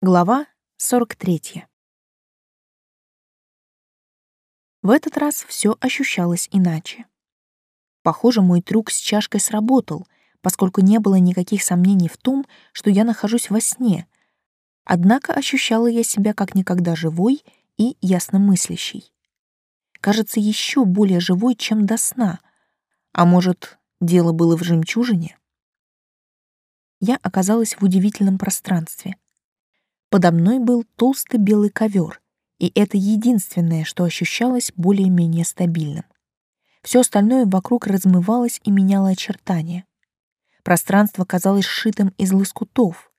Глава 43. В этот раз все ощущалось иначе. Похоже, мой трюк с чашкой сработал, поскольку не было никаких сомнений в том, что я нахожусь во сне. Однако ощущала я себя как никогда живой и ясномыслящей. Кажется, еще более живой, чем до сна. А может, дело было в жемчужине? Я оказалась в удивительном пространстве — Подо мной был толстый белый ковер, и это единственное, что ощущалось более-менее стабильным. Все остальное вокруг размывалось и меняло очертания. Пространство казалось сшитым из лоскутов.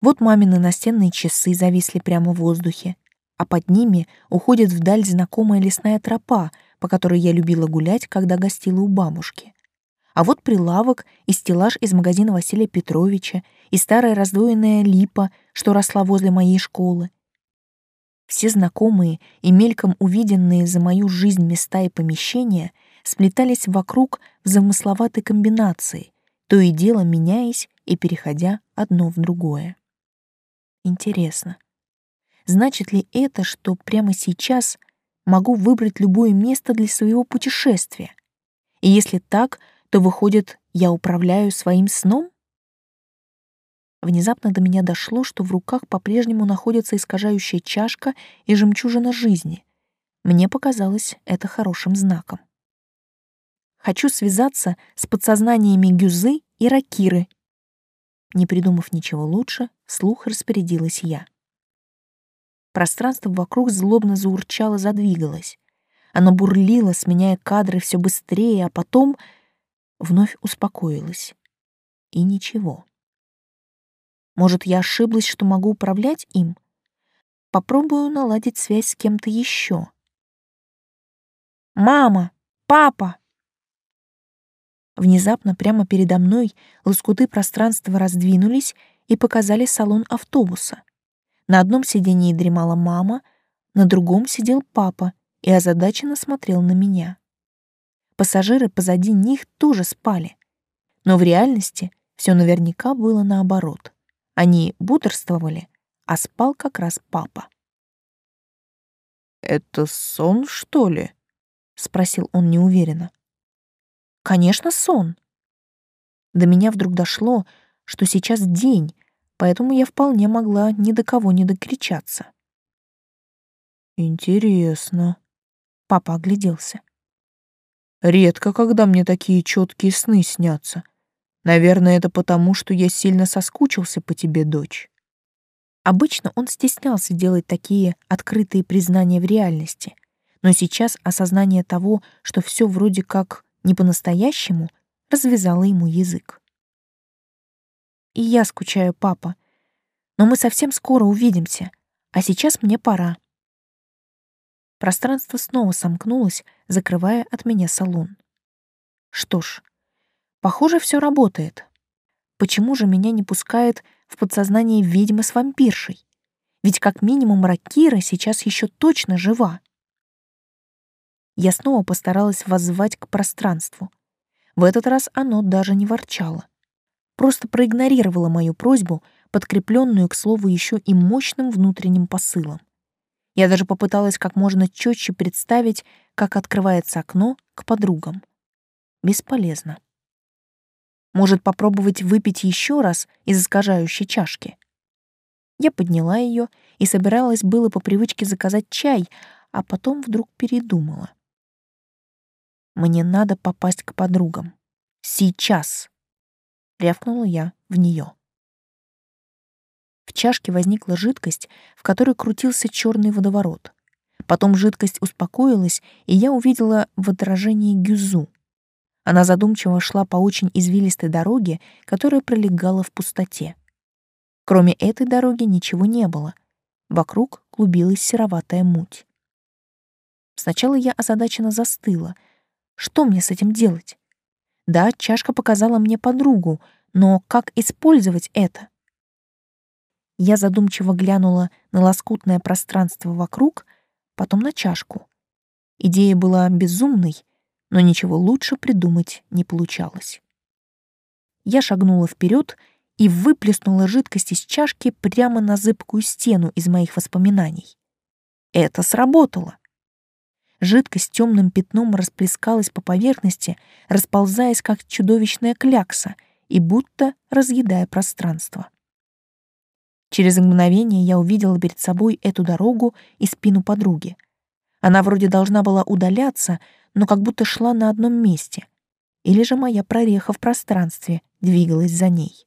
Вот мамины настенные часы зависли прямо в воздухе, а под ними уходит вдаль знакомая лесная тропа, по которой я любила гулять, когда гостила у бабушки. А вот прилавок и стеллаж из магазина Василия Петровича, и старая раздвоенная липа, что росла возле моей школы. Все знакомые и мельком увиденные за мою жизнь места и помещения сплетались вокруг в замысловатой комбинации, то и дело меняясь и переходя одно в другое. Интересно, значит ли это, что прямо сейчас могу выбрать любое место для своего путешествия? И если так, то выходит, я управляю своим сном? Внезапно до меня дошло, что в руках по-прежнему находится искажающая чашка и жемчужина жизни. Мне показалось это хорошим знаком. Хочу связаться с подсознаниями Гюзы и Ракиры. Не придумав ничего лучше, слух распорядилась я. Пространство вокруг злобно заурчало, задвигалось. Оно бурлило, сменяя кадры все быстрее, а потом вновь успокоилась. И ничего. Может, я ошиблась, что могу управлять им? Попробую наладить связь с кем-то еще. «Мама! Папа!» Внезапно прямо передо мной лоскуты пространства раздвинулись и показали салон автобуса. На одном сидении дремала мама, на другом сидел папа и озадаченно смотрел на меня. Пассажиры позади них тоже спали. Но в реальности все наверняка было наоборот. Они бодрствовали, а спал как раз папа. «Это сон, что ли?» — спросил он неуверенно. «Конечно, сон». До меня вдруг дошло, что сейчас день, поэтому я вполне могла ни до кого не докричаться. «Интересно», — папа огляделся. Редко, когда мне такие четкие сны снятся. Наверное, это потому, что я сильно соскучился по тебе, дочь. Обычно он стеснялся делать такие открытые признания в реальности, но сейчас осознание того, что все вроде как не по-настоящему, развязало ему язык. И я скучаю, папа. Но мы совсем скоро увидимся, а сейчас мне пора. Пространство снова сомкнулось, закрывая от меня салон. Что ж, похоже, все работает. Почему же меня не пускает в подсознание ведьмы с вампиршей? Ведь как минимум Ракира сейчас еще точно жива. Я снова постаралась воззвать к пространству. В этот раз оно даже не ворчало. Просто проигнорировало мою просьбу, подкрепленную, к слову, еще и мощным внутренним посылом. Я даже попыталась как можно четче представить, как открывается окно к подругам. Бесполезно. Может, попробовать выпить еще раз из искажающей чашки? Я подняла ее и собиралась было по привычке заказать чай, а потом вдруг передумала. Мне надо попасть к подругам. Сейчас. Рявкнула я в нее. В чашке возникла жидкость, в которой крутился черный водоворот. Потом жидкость успокоилась, и я увидела в отражении Гюзу. Она задумчиво шла по очень извилистой дороге, которая пролегала в пустоте. Кроме этой дороги ничего не было. Вокруг клубилась сероватая муть. Сначала я озадаченно застыла. Что мне с этим делать? Да, чашка показала мне подругу, но как использовать это? Я задумчиво глянула на лоскутное пространство вокруг, потом на чашку. Идея была безумной, но ничего лучше придумать не получалось. Я шагнула вперед и выплеснула жидкость из чашки прямо на зыбкую стену из моих воспоминаний. Это сработало. Жидкость темным пятном расплескалась по поверхности, расползаясь как чудовищная клякса и будто разъедая пространство. Через мгновение я увидела перед собой эту дорогу и спину подруги. Она вроде должна была удаляться, но как будто шла на одном месте. Или же моя прореха в пространстве двигалась за ней.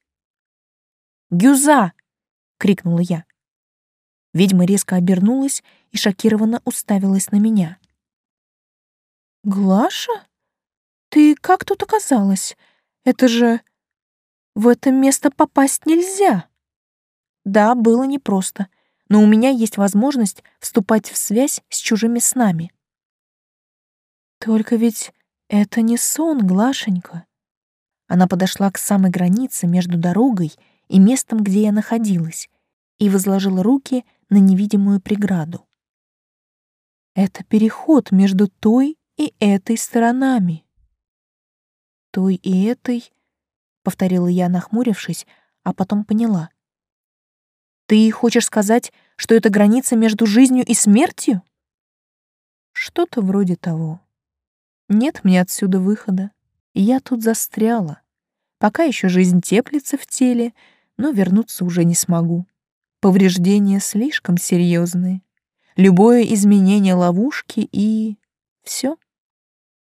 «Гюза!» — крикнула я. Ведьма резко обернулась и шокированно уставилась на меня. «Глаша? Ты как тут оказалась? Это же... В это место попасть нельзя!» Да, было непросто, но у меня есть возможность вступать в связь с чужими снами. Только ведь это не сон, Глашенька. Она подошла к самой границе между дорогой и местом, где я находилась, и возложила руки на невидимую преграду. Это переход между той и этой сторонами. Той и этой, повторила я, нахмурившись, а потом поняла. Ты хочешь сказать, что это граница между жизнью и смертью? Что-то вроде того. Нет мне отсюда выхода. Я тут застряла. Пока еще жизнь теплится в теле, но вернуться уже не смогу. Повреждения слишком серьезные. Любое изменение ловушки и... все.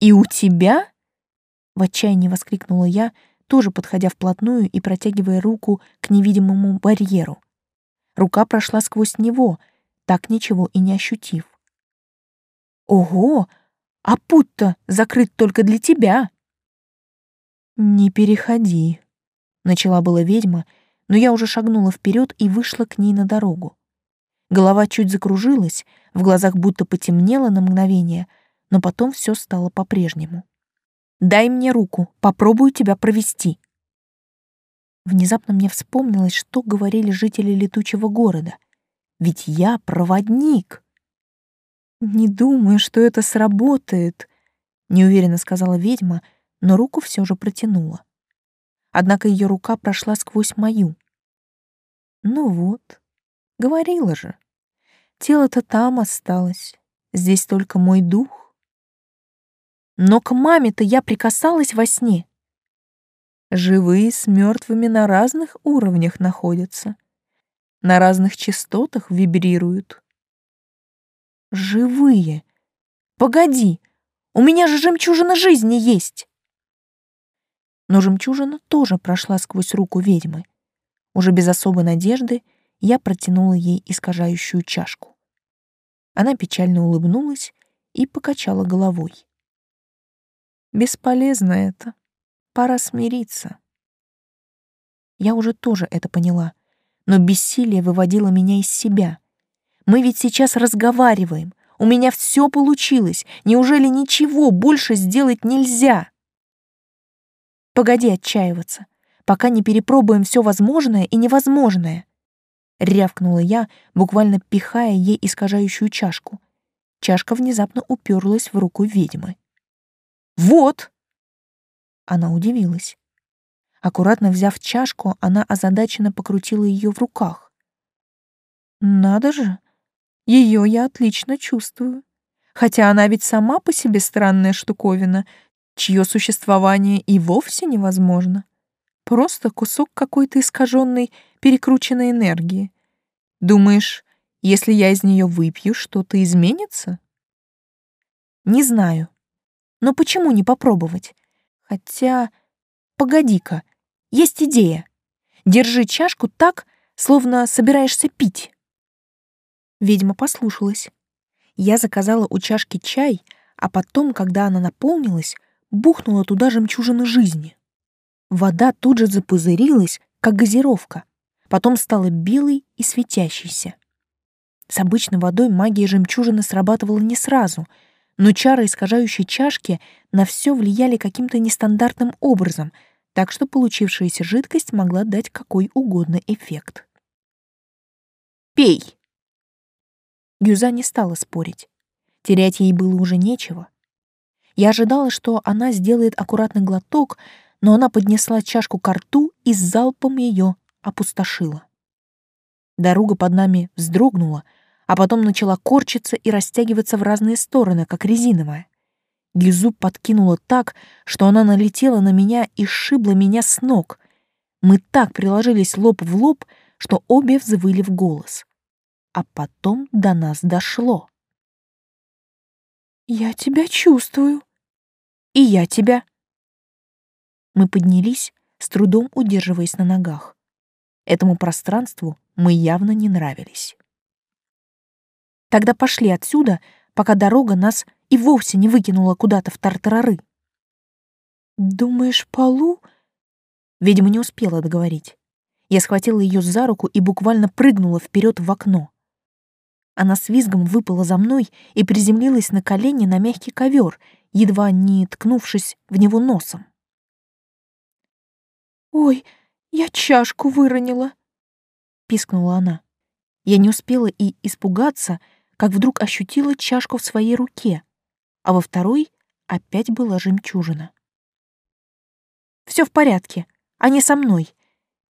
«И у тебя?» — в отчаянии воскликнула я, тоже подходя вплотную и протягивая руку к невидимому барьеру. Рука прошла сквозь него, так ничего и не ощутив. «Ого! А путь-то закрыт только для тебя!» «Не переходи», — начала была ведьма, но я уже шагнула вперед и вышла к ней на дорогу. Голова чуть закружилась, в глазах будто потемнело на мгновение, но потом все стало по-прежнему. «Дай мне руку, попробую тебя провести», Внезапно мне вспомнилось, что говорили жители летучего города. Ведь я проводник. «Не думаю, что это сработает», — неуверенно сказала ведьма, но руку все же протянула. Однако ее рука прошла сквозь мою. «Ну вот, говорила же. Тело-то там осталось, здесь только мой дух». Но к маме-то я прикасалась во сне. Живые с мертвыми на разных уровнях находятся, на разных частотах вибрируют. Живые? Погоди, у меня же жемчужина жизни есть. Но жемчужина тоже прошла сквозь руку ведьмы. Уже без особой надежды я протянула ей искажающую чашку. Она печально улыбнулась и покачала головой. Бесполезно это. Пора смириться. Я уже тоже это поняла, но бессилие выводило меня из себя. Мы ведь сейчас разговариваем. У меня все получилось. Неужели ничего больше сделать нельзя? Погоди отчаиваться, пока не перепробуем все возможное и невозможное. Рявкнула я, буквально пихая ей искажающую чашку. Чашка внезапно уперлась в руку ведьмы. «Вот!» Она удивилась. Аккуратно взяв чашку, она озадаченно покрутила ее в руках. «Надо же! Ее я отлично чувствую. Хотя она ведь сама по себе странная штуковина, чье существование и вовсе невозможно. Просто кусок какой-то искаженной, перекрученной энергии. Думаешь, если я из нее выпью, что-то изменится? Не знаю. Но почему не попробовать? Хотя... Погоди-ка, есть идея. Держи чашку так, словно собираешься пить. Ведьма послушалась. Я заказала у чашки чай, а потом, когда она наполнилась, бухнула туда жемчужины жизни. Вода тут же запузырилась, как газировка, потом стала белой и светящейся. С обычной водой магия жемчужины срабатывала не сразу — но чары искажающей чашки на все влияли каким-то нестандартным образом, так что получившаяся жидкость могла дать какой угодно эффект. «Пей!» Гюза не стала спорить. Терять ей было уже нечего. Я ожидала, что она сделает аккуратный глоток, но она поднесла чашку к рту и залпом ее опустошила. Дорога под нами вздрогнула, а потом начала корчиться и растягиваться в разные стороны, как резиновая. Гизу подкинула так, что она налетела на меня и сшибла меня с ног. Мы так приложились лоб в лоб, что обе взвыли в голос. А потом до нас дошло. «Я тебя чувствую», и я тебя. Мы поднялись, с трудом удерживаясь на ногах. Этому пространству мы явно не нравились. Тогда пошли отсюда, пока дорога нас и вовсе не выкинула куда-то в тартарары. «Думаешь, Полу?» Видимо, не успела договорить. Я схватила ее за руку и буквально прыгнула вперед в окно. Она с визгом выпала за мной и приземлилась на колени на мягкий ковер, едва не ткнувшись в него носом. «Ой, я чашку выронила!» — пискнула она. Я не успела и испугаться, как вдруг ощутила чашку в своей руке, а во второй опять была жемчужина. Все в порядке, они со мной.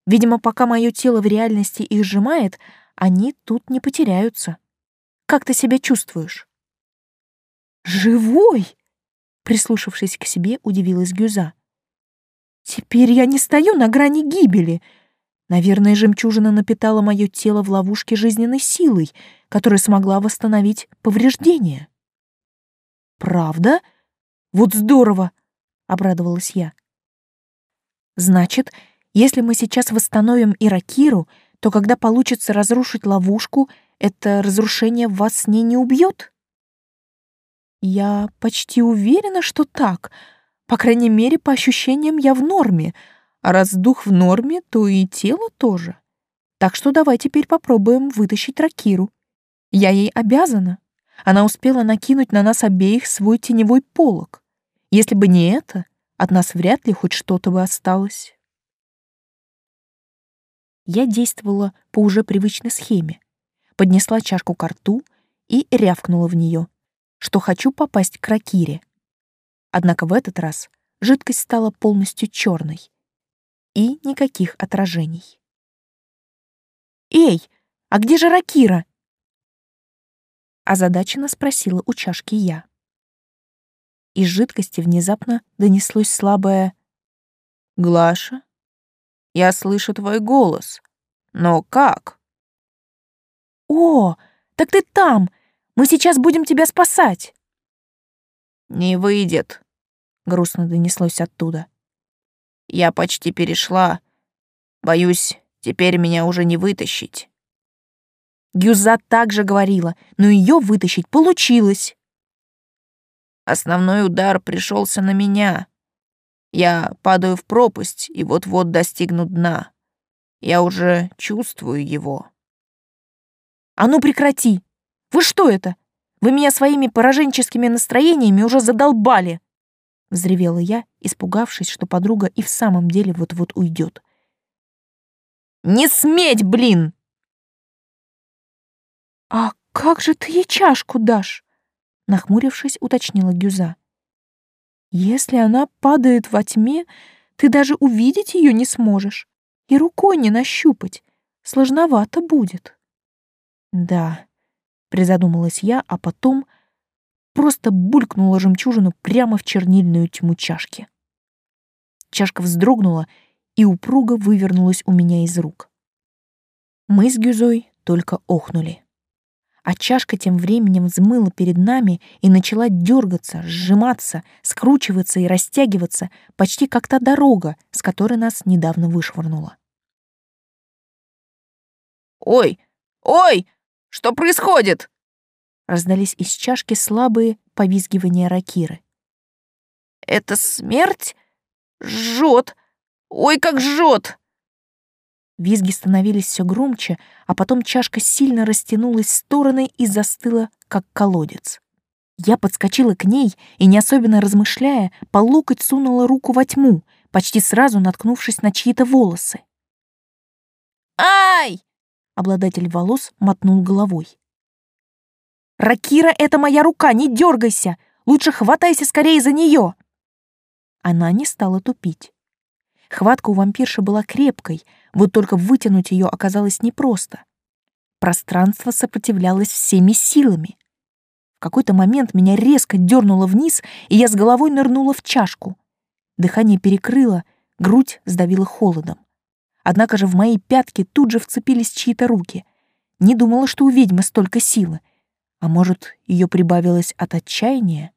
Видимо, пока мое тело в реальности их сжимает, они тут не потеряются. Как ты себя чувствуешь?» «Живой!» Прислушавшись к себе, удивилась Гюза. «Теперь я не стою на грани гибели. Наверное, жемчужина напитала мое тело в ловушке жизненной силой, которая смогла восстановить повреждения». «Правда? Вот здорово!» — обрадовалась я. «Значит, если мы сейчас восстановим Иракиру, то когда получится разрушить ловушку, это разрушение вас с ней не убьет?» Я почти уверена, что так. По крайней мере, по ощущениям я в норме. А раз дух в норме, то и тело тоже. Так что давай теперь попробуем вытащить Ракиру. Я ей обязана. Она успела накинуть на нас обеих свой теневой полог. Если бы не это, от нас вряд ли хоть что-то бы осталось. Я действовала по уже привычной схеме. Поднесла чашку к рту и рявкнула в нее что хочу попасть к Ракире. Однако в этот раз жидкость стала полностью черной. И никаких отражений. «Эй, а где же Ракира?» Озадаченно спросила у чашки я. Из жидкости внезапно донеслось слабое «Глаша, я слышу твой голос. Но как?» «О, так ты там! Мы сейчас будем тебя спасать!» «Не выйдет», — грустно донеслось оттуда. «Я почти перешла. Боюсь, теперь меня уже не вытащить». Гюза также говорила, но ее вытащить получилось. Основной удар пришелся на меня. Я падаю в пропасть и вот-вот достигну дна. Я уже чувствую его. «А ну прекрати!» Вы что это? Вы меня своими пораженческими настроениями уже задолбали!» Взревела я, испугавшись, что подруга и в самом деле вот-вот уйдет. «Не сметь, блин!» «А как же ты ей чашку дашь?» Нахмурившись, уточнила Гюза. «Если она падает во тьме, ты даже увидеть ее не сможешь и рукой не нащупать. Сложновато будет». «Да, призадумалась я, а потом просто булькнула жемчужину прямо в чернильную тьму чашки. Чашка вздрогнула и упруго вывернулась у меня из рук. Мы с Гюзой только охнули. А чашка тем временем взмыла перед нами и начала дергаться, сжиматься, скручиваться и растягиваться, почти как та дорога, с которой нас недавно вышвырнула. «Ой! Ой!» Что происходит?» Раздались из чашки слабые повизгивания ракиры. «Это смерть? Жжет! Ой, как жжет!» Визги становились все громче, а потом чашка сильно растянулась в стороны и застыла, как колодец. Я подскочила к ней и, не особенно размышляя, по локоть сунула руку во тьму, почти сразу наткнувшись на чьи-то волосы. «Ай!» Обладатель волос мотнул головой. «Ракира — это моя рука, не дергайся! Лучше хватайся скорее за нее!» Она не стала тупить. Хватка у вампирши была крепкой, вот только вытянуть ее оказалось непросто. Пространство сопротивлялось всеми силами. В какой-то момент меня резко дернуло вниз, и я с головой нырнула в чашку. Дыхание перекрыло, грудь сдавила холодом. Однако же в мои пятки тут же вцепились чьи-то руки. Не думала, что у ведьмы столько силы. А может, ее прибавилось от отчаяния?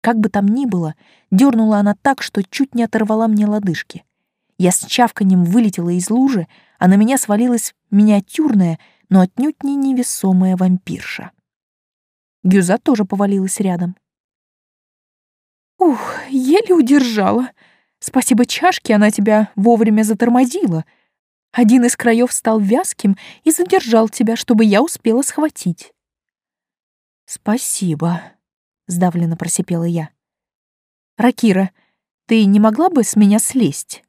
Как бы там ни было, дернула она так, что чуть не оторвала мне лодыжки. Я с чавканем вылетела из лужи, а на меня свалилась миниатюрная, но отнюдь не невесомая вампирша. Гюза тоже повалилась рядом. «Ух, еле удержала. Спасибо чашке, она тебя вовремя затормозила. Один из краев стал вязким и задержал тебя, чтобы я успела схватить». «Спасибо», — сдавленно просипела я. «Ракира, ты не могла бы с меня слезть?»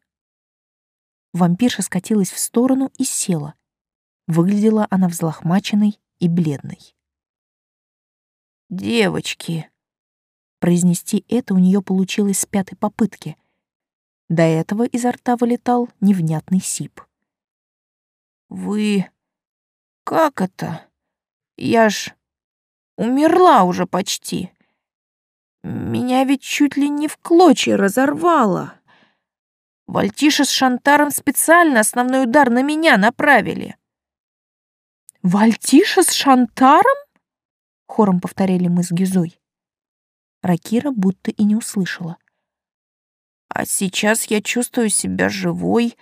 Вампирша скатилась в сторону и села. Выглядела она взлохмаченной и бледной. «Девочки!» Произнести это у нее получилось с пятой попытки. До этого изо рта вылетал невнятный сип. «Вы... как это? Я ж умерла уже почти. Меня ведь чуть ли не в клочья разорвало. Вальтиша с Шантаром специально основной удар на меня направили». «Вальтиша с Шантаром?» — хором повторяли мы с Гизой. Ракира будто и не услышала. «А сейчас я чувствую себя живой.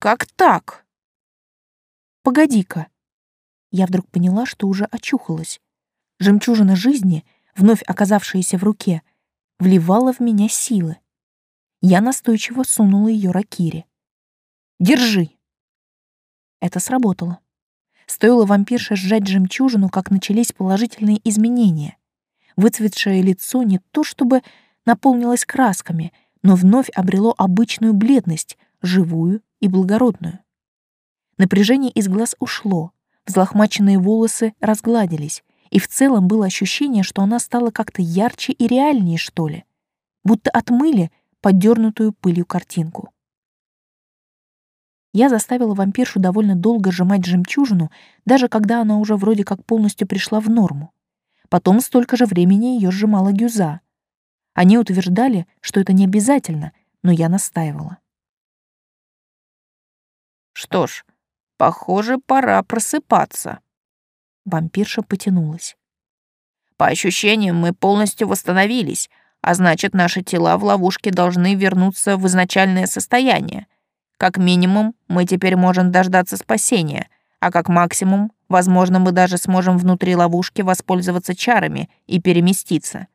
Как так?» «Погоди-ка». Я вдруг поняла, что уже очухалась. Жемчужина жизни, вновь оказавшаяся в руке, вливала в меня силы. Я настойчиво сунула ее Ракире. «Держи!» Это сработало. Стоило вампирше сжать жемчужину, как начались положительные изменения. Выцветшее лицо не то чтобы наполнилось красками, но вновь обрело обычную бледность, живую и благородную. Напряжение из глаз ушло, взлохмаченные волосы разгладились, и в целом было ощущение, что она стала как-то ярче и реальнее, что ли, будто отмыли поддернутую пылью картинку. Я заставила вампиршу довольно долго сжимать жемчужину, даже когда она уже вроде как полностью пришла в норму. Потом столько же времени ее сжимала Гюза. Они утверждали, что это не обязательно, но я настаивала. Что ж, Похоже, пора просыпаться. Вампирша потянулась. По ощущениям, мы полностью восстановились, а значит, наши тела в ловушке должны вернуться в изначальное состояние. Как минимум, мы теперь можем дождаться спасения, а как максимум, возможно, мы даже сможем внутри ловушки воспользоваться чарами и переместиться.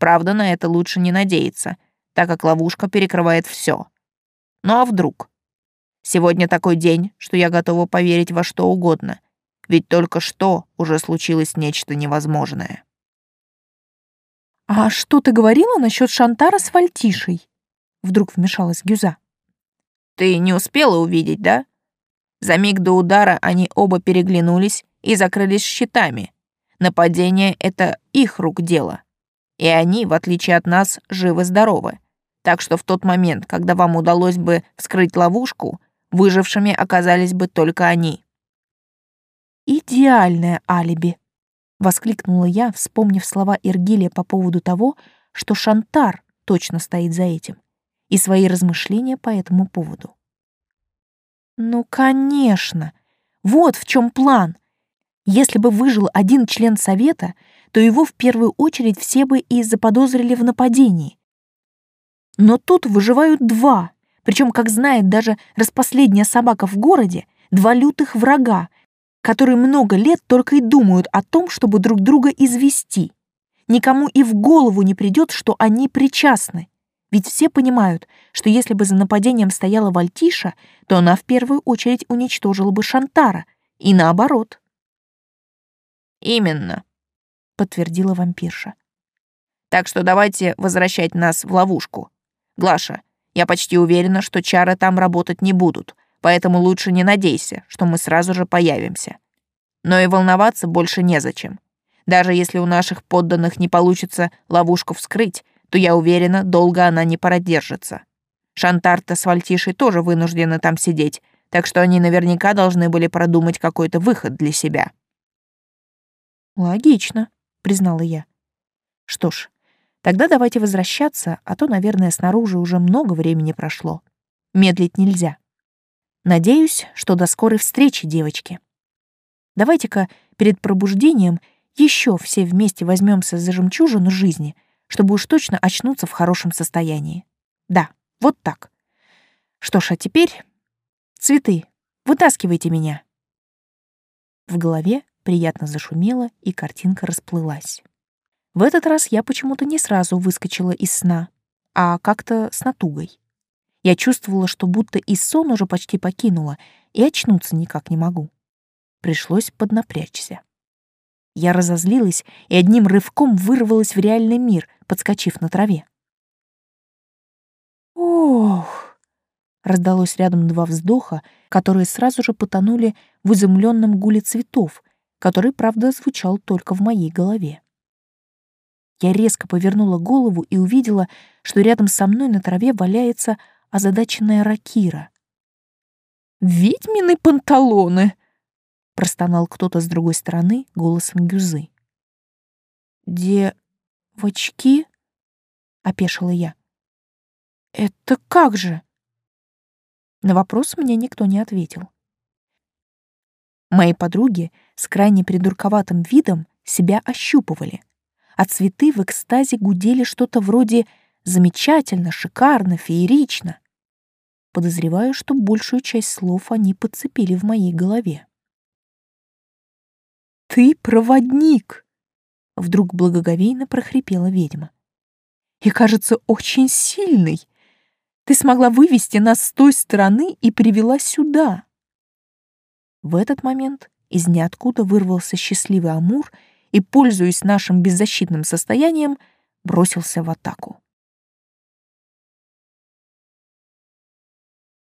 Правда, на это лучше не надеяться, так как ловушка перекрывает все. Ну а вдруг? Сегодня такой день, что я готова поверить во что угодно. Ведь только что уже случилось нечто невозможное. «А что ты говорила насчет Шантара с Вальтишей?» Вдруг вмешалась Гюза. «Ты не успела увидеть, да? За миг до удара они оба переглянулись и закрылись щитами. Нападение — это их рук дело. И они, в отличие от нас, живы-здоровы. Так что в тот момент, когда вам удалось бы вскрыть ловушку, Выжившими оказались бы только они. «Идеальное алиби!» — воскликнула я, вспомнив слова Иргилия по поводу того, что Шантар точно стоит за этим, и свои размышления по этому поводу. «Ну, конечно! Вот в чем план!» Если бы выжил один член совета, то его в первую очередь все бы и заподозрили в нападении. Но тут выживают два, причем, как знает даже распоследняя собака в городе, два лютых врага, которые много лет только и думают о том, чтобы друг друга извести. Никому и в голову не придет, что они причастны. Ведь все понимают, что если бы за нападением стояла Вальтиша, то она в первую очередь уничтожила бы Шантара, и наоборот. «Именно», — подтвердила вампирша. «Так что давайте возвращать нас в ловушку. Глаша, я почти уверена, что чары там работать не будут, поэтому лучше не надейся, что мы сразу же появимся. Но и волноваться больше незачем. Даже если у наших подданных не получится ловушку вскрыть, то я уверена, долго она не продержится. Шантарта с Вальтишей тоже вынуждены там сидеть, так что они наверняка должны были продумать какой-то выход для себя. Логично, признала я. Что ж, тогда давайте возвращаться, а то, наверное, снаружи уже много времени прошло. Медлить нельзя. Надеюсь, что до скорой встречи, девочки. Давайте-ка перед пробуждением еще все вместе возьмемся за жемчужину жизни, чтобы уж точно очнуться в хорошем состоянии. Да, вот так. Что ж, а теперь... Цветы, вытаскивайте меня. В голове приятно зашумело, и картинка расплылась. В этот раз я почему-то не сразу выскочила из сна, а как-то с натугой. Я чувствовала, что будто и сон уже почти покинула, и очнуться никак не могу. Пришлось поднапрячься. Я разозлилась и одним рывком вырвалась в реальный мир, подскочив на траве. «Ох!» — раздалось рядом два вздоха, которые сразу же потонули в изумленном гуле цветов, который, правда, звучал только в моей голове. Я резко повернула голову и увидела, что рядом со мной на траве валяется озадаченная Ракира. «Ведьмины панталоны!» — простонал кто-то с другой стороны голосом Гюзы. «Девочки?» — опешила я. «Это как же?» На вопрос мне никто не ответил. Мои подруги с крайне придурковатым видом себя ощупывали, а цветы в экстазе гудели что-то вроде «замечательно», «шикарно», «феерично». Подозреваю, что большую часть слов они подцепили в моей голове. «Ты проводник!» — вдруг благоговейно прохрипела ведьма. «И, кажется, очень сильный. Ты смогла вывести нас с той стороны и привела сюда». В этот момент из ниоткуда вырвался счастливый Амур и, пользуясь нашим беззащитным состоянием, бросился в атаку.